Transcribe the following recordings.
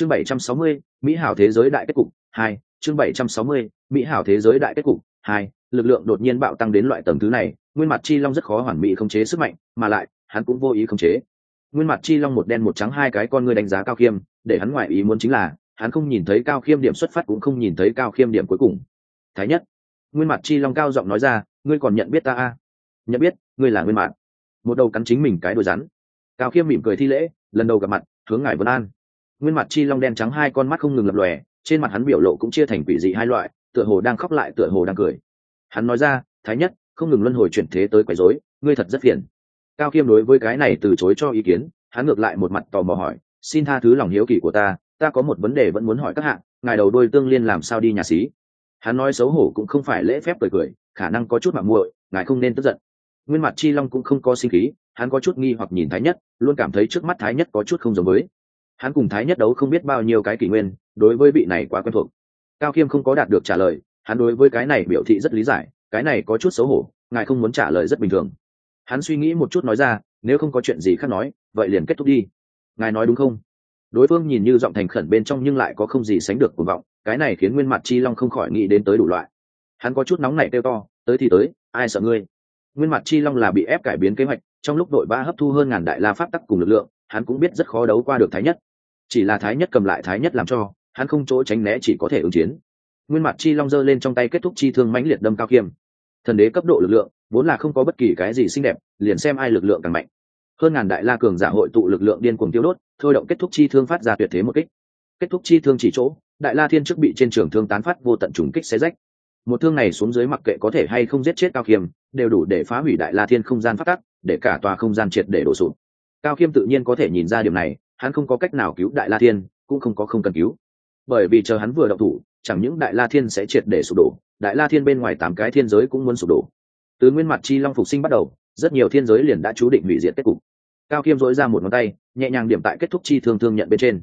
chương bảy trăm sáu mươi, mỹ hảo thế giới đại kết cục 2 chương bảy trăm sáu mươi, mỹ hảo thế giới đại kết cục 2 lực lượng đột nhiên bạo tăng đến loại tầng thứ này, nguyên mặt chi long rất khó hoàn mỹ khống chế sức mạnh, mà lại, hắn cũng vô ý khống chế. Nguyên mặt chi long một đen một trắng hai cái con ngươi đánh giá cao khiêm, để hắn ngoại ý muốn chính là, hắn không nhìn thấy cao khiêm điểm xuất phát cũng không nhìn thấy cao khiêm điểm cuối cùng. Thái nhất, nguyên mặt chi long cao giọng nói ra, ngươi còn nhận biết ta a? Nhận biết, ngươi là nguyên mặt. Một đầu cắn chính mình cái đuôi rắn. Cao khiêm mỉm cười thi lễ, lần đầu gặp mặt, hướng ngài vân an nguyên mặt chi long đen trắng hai con mắt không ngừng lập lòe, trên mặt hắn biểu lộ cũng chia thành quỷ dị hai loại, tựa hồ đang khóc lại tựa hồ đang cười. Hắn nói ra, thái nhất, không ngừng luân hồi chuyển thế tới quấy rối, ngươi thật rất phiền. Cao khiêm đối với cái này từ chối cho ý kiến, hắn ngược lại một mặt tò mò hỏi, xin tha thứ lòng hiếu kỳ của ta ta có một vấn đề vẫn muốn hỏi các hạng, ngài đầu đôi tương liên làm sao đi nhà xí? Hắn nói xấu hổ cũng không phải lễ phép cười cười, khả năng có chút mạng muội, ngài không nên tức giận. Nguyên mặt chi long cũng không có sinh khí, hắn có chút nghi hoặc nhìn thái nhất, luôn cảm thấy trước mắt thái nhất có chút không giống với hắn cùng thái nhất đấu không biết bao nhiêu cái kỷ nguyên, đối với vị này quá quen thuộc. Cao khiêm không có đạt được trả lời, hắn đối với cái này biểu thị rất lý giải, cái này có chút xấu hổ, ngài không muốn trả lời rất bình thường. Hắn suy nghĩ một chút nói ra, nếu không có chuyện gì khác nói, vậy liền kết thúc đi. Ngài nói đúng không? Đối phương nhìn như giọng thành khẩn bên trong nhưng lại có không gì sánh được cuộc vọng, cái này khiến nguyên mặt chi long không khỏi nghĩ đến tới đủ loại. Hắn có chút nóng này kêu to, tới thì tới, ai sợ ngươi? Nguyên mặt chi long là bị ép cải biến kế hoạch, trong lúc đội ba hấp thu hơn ngàn đại la pháp tắc cùng lực lượng, hắn cũng biết rất khó đấu qua được thái nhất chỉ là thái nhất cầm lại thái nhất làm cho, hắn không chỗ tránh né chỉ có thể ứng chiến. Nguyên mặt chi long giơ lên trong tay kết thúc chi thương mãnh liệt đâm cao kiêm. Thần đế cấp độ lực lượng, vốn là không có bất kỳ cái gì xinh đẹp, liền xem ai lực lượng càng mạnh. Hơn ngàn đại la cường giả hội tụ lực lượng điên cuồng tiêu đốt, thôi động kết thúc chi thương phát ra tuyệt thế một kích. Kết thúc chi thương chỉ chỗ, đại la thiên trước bị trên trường thương tán phát vô tận trùng kích xé rách. Một thương này xuống dưới mặc kệ có thể hay không giết chết cao khiêm đều đủ để phá hủy đại la thiên không gian phát tắc, để cả tòa không gian triệt để đổ sụp. Cao khiêm tự nhiên có thể nhìn ra điểm này hắn không có cách nào cứu đại la thiên, cũng không có không cần cứu. Bởi vì chờ hắn vừa đậu thủ, chẳng những đại la thiên sẽ triệt để sụp đổ, đại la thiên bên ngoài tám cái thiên giới cũng muốn sụp đổ. Từ nguyên mặt chi long phục sinh bắt đầu, rất nhiều thiên giới liền đã chú định hủy diệt kết cục. Cao khiêm dối ra một ngón tay, nhẹ nhàng điểm tại kết thúc chi thương thương nhận bên trên.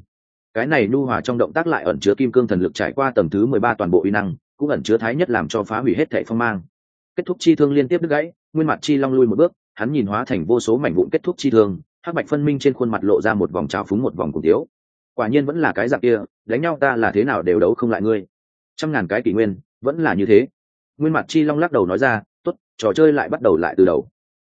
Cái này nu hòa trong động tác lại ẩn chứa kim cương thần lực trải qua tầng thứ mười ba toàn bộ uy năng, cũng ẩn chứa thái nhất làm cho phá hủy hết thệ phong mang. Kết thúc chi thương liên tiếp đứt gãy, nguyên mặt chi long lui một bước, hắn nhìn hóa thành vô số mảnh vụn kết thúc chi thương hắc bạch phân minh trên khuôn mặt lộ ra một vòng trào phúng một vòng cùng thiếu, quả nhiên vẫn là cái dạng kia đánh nhau ta là thế nào đều đấu không lại ngươi. Trăm ngàn cái kỷ nguyên vẫn là như thế. Nguyên mặt chi long lắc đầu nói ra t ố t trò chơi lại bắt đầu lại từ đầu.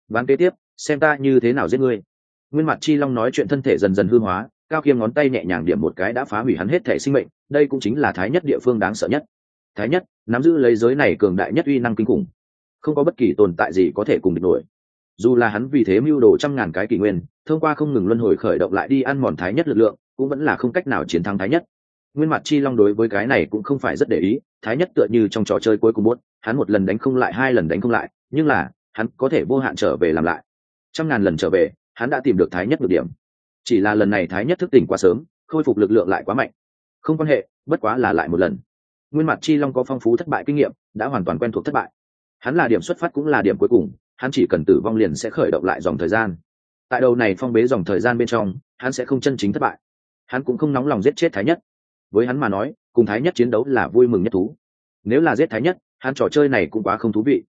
Ván kế tiếp xem ta như thế nào giết ngươi. Nguyên mặt chi long nói chuyện thân thể dần dần hư hóa cao khiêm ngón tay nhẹ nhàng điểm một cái đã phá hủy hắn hết thể sinh mệnh đây cũng chính là thái nhất địa phương đáng sợ nhất. Thái nhất nắm giữ lấy giới này cường đại nhất uy năng kinh khủng. Không có bất kỳ tồn tại gì có thể cùng địch nổi dù là hắn vì thế mưu đồ trăm ngàn cái kỷ nguyên, thông qua không ngừng luân hồi khởi động lại đi ăn mòn thái nhất lực lượng, cũng vẫn là không cách nào chiến thắng thái nhất. Nguyên mặt chi long đối với cái này cũng không phải rất để ý, thái nhất tựa như trong trò chơi cuối cùng muốn, hắn một lần đánh không lại, hai lần đánh không lại, nhưng là, hắn có thể vô hạn trở về làm lại. Trăm ngàn lần trở về, hắn đã tìm được thái nhất được điểm. Chỉ là lần này thái nhất thức tỉnh quá sớm, khôi phục lực lượng lại quá mạnh. Không quan hệ, bất quá là lại một lần. Nguyên mặt chi long có phong phú thất bại kinh nghiệm, đã hoàn toàn quen thuộc thất bại. Hắn là điểm xuất phát cũng là điểm cuối cùng hắn chỉ cần tử vong liền sẽ khởi động lại dòng thời gian. Tại đầu này phong bế dòng thời gian bên trong, hắn sẽ không chân chính thất bại. Hắn cũng không nóng lòng giết chết thái nhất. Với hắn mà nói, cùng thái nhất chiến đấu là vui mừng nhất thú. Nếu là giết thái nhất, hắn trò chơi này cũng quá không thú vị.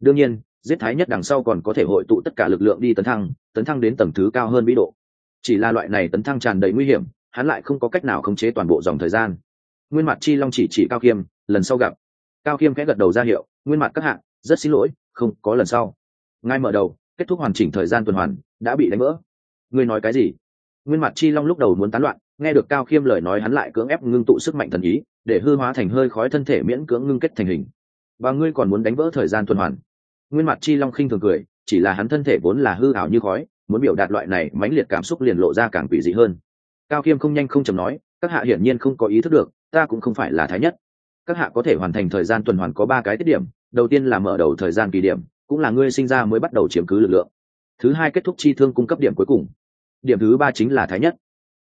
Đương nhiên, giết thái nhất đằng sau còn có thể hội tụ tất cả lực lượng đi tấn thăng tấn thăng đến tầng thứ cao hơn vĩ độ. Chỉ là loại này tấn thăng tràn đầy nguy hiểm, hắn lại không có cách nào khống chế toàn bộ dòng thời gian. Nguyên mặt chi long chỉ chỉ cao khiêm, lần sau gặp. Cao khiêm khẽ gật đầu ra hiệu, nguyên mặt các hạng rất xin lỗi, không có lần sau ngay mở đầu, kết thúc hoàn chỉnh thời gian tuần hoàn, đã bị đánh vỡ. Ngươi nói cái gì? Nguyên mặt chi long lúc đầu muốn tán loạn, nghe được cao khiêm lời nói hắn lại cưỡng ép ngưng tụ sức mạnh thần ý, để hư hóa thành hơi khói thân thể miễn cưỡng ngưng kết thành hình. Và ngươi còn muốn đánh vỡ thời gian tuần hoàn? Nguyên mặt chi long khinh thường cười, chỉ là hắn thân thể vốn là hư ảo như khói, muốn biểu đạt loại này mãnh liệt cảm xúc liền lộ ra càng quỷ dị hơn. Cao khiêm không nhanh không chầm nói, các hạ hiển nhiên không có ý thức được, ta cũng không phải là thái nhất. Các hạ có thể hoàn thành thời gian tuần hoàn có ba cái tiết điểm, đầu tiên là mở đầu thời gian kỳ điểm cũng là ngươi sinh ra mới bắt đầu chiếm cứ lực lượng. Thứ hai kết thúc chi thương cung cấp điểm cuối cùng. Điểm thứ ba chính là thái nhất.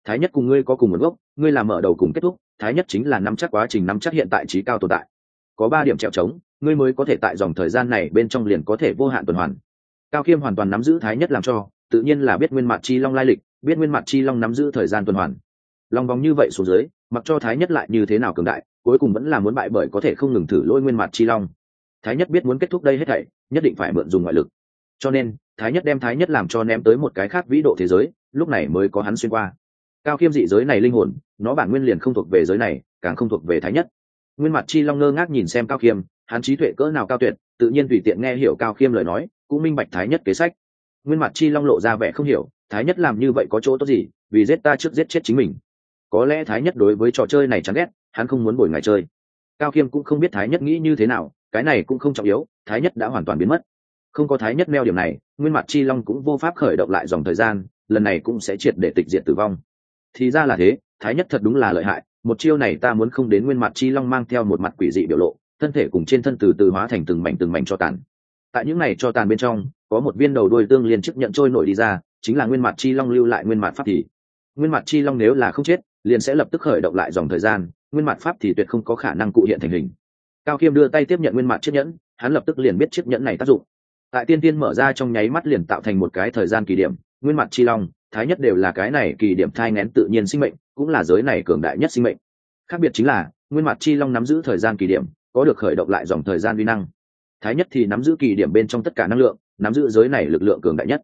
Thái nhất cùng ngươi có cùng nguồn gốc, ngươi làm mở đầu cùng kết thúc, thái nhất chính là nắm chắc quá trình, nắm chắc hiện tại trí cao tồn tại. Có ba điểm trèo trống, ngươi mới có thể tại dòng thời gian này bên trong liền có thể vô hạn tuần hoàn. Cao khiêm hoàn toàn nắm giữ thái nhất làm cho, tự nhiên là biết nguyên mặt chi long lai lịch, biết nguyên mặt chi long nắm giữ thời gian tuần hoàn. Lòng vòng như vậy xuống dưới, mặc cho thái nhất lại như thế nào cường đại, cuối cùng vẫn là muốn bại bởi có thể không ngừng thử lôi nguyên mặt chi long thái nhất biết muốn kết thúc đây hết thảy, nhất định phải mượn dùng ngoại lực. Cho nên, thái nhất đem thái nhất làm cho ném tới một cái khác vĩ độ thế giới, lúc này mới có hắn xuyên qua. Cao khiêm dị giới này linh hồn, nó bản nguyên liền không thuộc về giới này, càng không thuộc về thái nhất. Nguyên mặt chi long ngơ ngác nhìn xem cao khiêm, hắn trí tuệ cỡ nào cao tuyệt, tự nhiên tùy tiện nghe hiểu cao khiêm lời nói, cũng minh bạch thái nhất kế sách. Nguyên mặt chi long lộ ra vẻ không hiểu, thái nhất làm như vậy có chỗ tốt gì, vì giết ta trước giết chết chính mình. Có lẽ thái nhất đối với trò chơi này chán ghét, hắn không muốn bồi ngày chơi. Cao khiêm cũng không biết thái nhất nghĩ như thế nào cái này cũng không trọng yếu, thái nhất đã hoàn toàn biến mất. Không có thái nhất meo điểm này, nguyên mặt chi long cũng vô pháp khởi động lại dòng thời gian, lần này cũng sẽ triệt để tịch diệt tử vong. Thì ra là thế, thái nhất thật đúng là lợi hại, một chiêu này ta muốn không đến nguyên mặt chi long mang theo một mặt quỷ dị biểu lộ, thân thể cùng trên thân từ từ hóa thành từng mảnh từng mảnh cho tàn. Tại những này cho tàn bên trong, có một viên đầu đuôi tương liên chức nhận trôi nổi đi ra, chính là nguyên mặt chi long lưu lại nguyên mặt pháp thì. Nguyên mặt chi long nếu là không chết, liền sẽ lập tức khởi động lại dòng thời gian, nguyên mặt pháp thì tuyệt không có khả năng cụ hiện thành hình cao khiêm đưa tay tiếp nhận nguyên mặt chiếc nhẫn, hắn lập tức liền biết chiếc nhẫn này tác dụng. Tại tiên tiên mở ra trong nháy mắt liền tạo thành một cái thời gian kỳ điểm, nguyên mặt chi long, thái nhất đều là cái này kỳ điểm thai ngén tự nhiên sinh mệnh, cũng là giới này cường đại nhất sinh mệnh. Khác biệt chính là, nguyên mặt chi long nắm giữ thời gian kỳ điểm, có được khởi động lại dòng thời gian vi năng. Thái nhất thì nắm giữ kỳ điểm bên trong tất cả năng lượng, nắm giữ giới này lực lượng cường đại nhất.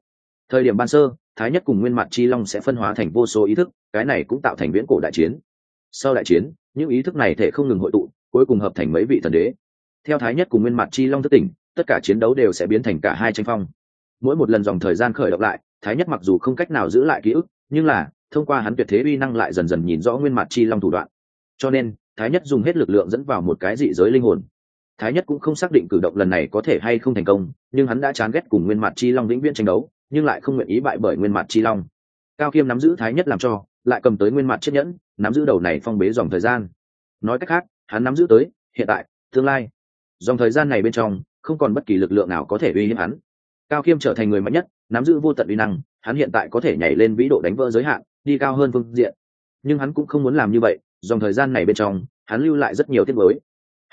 Thời điểm ban sơ, thái nhất cùng nguyên mặt chi long sẽ phân hóa thành vô số ý thức, cái này cũng tạo thành viễn cổ đại chiến. Sau đại chiến, những ý thức này thể không ngừng hội tụ cuối cùng hợp thành mấy vị thần đế. Theo thái nhất cùng nguyên mặt chi long thất tỉnh, tất cả chiến đấu đều sẽ biến thành cả hai tranh phong. Mỗi một lần dòng thời gian khởi động lại, thái nhất mặc dù không cách nào giữ lại ký ức, nhưng là, thông qua hắn tuyệt thế uy năng lại dần dần nhìn rõ nguyên mặt chi long thủ đoạn. Cho nên, thái nhất dùng hết lực lượng dẫn vào một cái dị giới linh hồn. Thái nhất cũng không xác định cử động lần này có thể hay không thành công, nhưng hắn đã chán ghét cùng nguyên mặt chi long vĩnh viễn tranh đấu, nhưng lại không nguyện ý bại bởi nguyên mặt chi long. Cao kiêm nắm giữ thái nhất làm cho, lại cầm tới nguyên mặt chiếc nhẫn, nắm giữ đầu này phong bế dòng thời gian. Nói cách khác hắn nắm giữ tới, hiện tại, tương lai. Dòng thời gian này bên trong, không còn bất kỳ lực lượng nào có thể uy hiếp hắn. Cao kiêm trở thành người mạnh nhất, nắm giữ vô tận uy năng, hắn hiện tại có thể nhảy lên vĩ độ đánh vỡ giới hạn, đi cao hơn phương diện. Nhưng hắn cũng không muốn làm như vậy, dòng thời gian này bên trong, hắn lưu lại rất nhiều tiết mới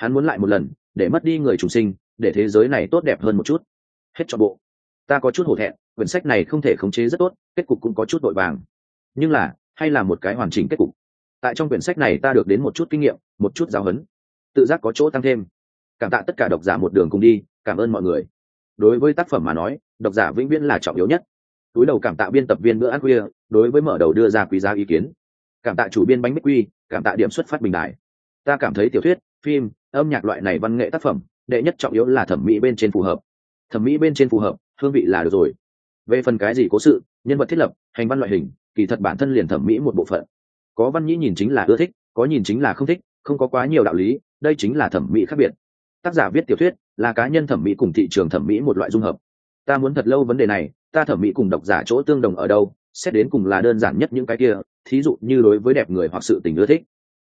hắn muốn lại một lần, để mất đi người trùng sinh, để thế giới này tốt đẹp hơn một chút. Hết cho bộ. Ta có chút hổ thẹn, quyển sách này không thể khống chế rất tốt, kết cục cũng có chút vội vàng. Nhưng là, hay là một cái hoàn chỉnh kết cục tại trong quyển sách này ta được đến một chút kinh nghiệm, một chút giáo huấn. Tự giác có chỗ tăng thêm. Cảm tạ tất cả độc giả một đường cùng đi, cảm ơn mọi người. Đối với tác phẩm mà nói, độc giả vĩnh viễn là trọng yếu nhất. Túi đầu cảm tạ biên tập viên bữa ăn khuya, đối với mở đầu đưa ra quý giá ý kiến. Cảm tạ chủ biên bánh bích quy, cảm tạ điểm xuất phát bình đại ta cảm thấy tiểu thuyết, phim, âm nhạc loại này văn nghệ tác phẩm, đệ nhất trọng yếu là thẩm mỹ bên trên phù hợp. Thẩm mỹ bên trên phù hợp, hương vị là được rồi. Về phần cái gì cố sự, nhân vật thiết lập, hành văn loại hình, kỳ thật bản thân liền thẩm mỹ một bộ phận có văn nhĩ nhìn chính là ưa thích, có nhìn chính là không thích, không có quá nhiều đạo lý, đây chính là thẩm mỹ khác biệt. Tác giả viết tiểu thuyết là cá nhân thẩm mỹ cùng thị trường thẩm mỹ một loại dung hợp. Ta muốn thật lâu vấn đề này, ta thẩm mỹ cùng độc giả chỗ tương đồng ở đâu, xét đến cùng là đơn giản nhất những cái kia, thí dụ như đối với đẹp người hoặc sự tình ưa thích.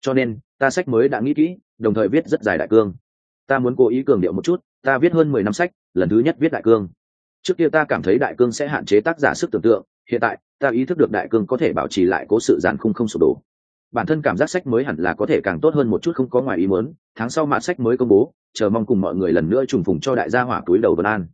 Cho nên, ta sách mới đã nghĩ kỹ, đồng thời viết rất dài đại cương. Ta muốn cố ý cường điệu một chút, ta viết hơn mười năm sách, lần thứ nhất viết đại cương. Trước kia ta cảm thấy đại cương sẽ hạn chế tác giả sức tưởng tượng, hiện tại ta ý thức được đại cương có thể bảo trì lại cố sự giàn khung không sụp đổ. Bản thân cảm giác sách mới hẳn là có thể càng tốt hơn một chút không có ngoài ý muốn, tháng sau mạ sách mới công bố, chờ mong cùng mọi người lần nữa trùng phùng cho đại gia hỏa túi đầu vân an.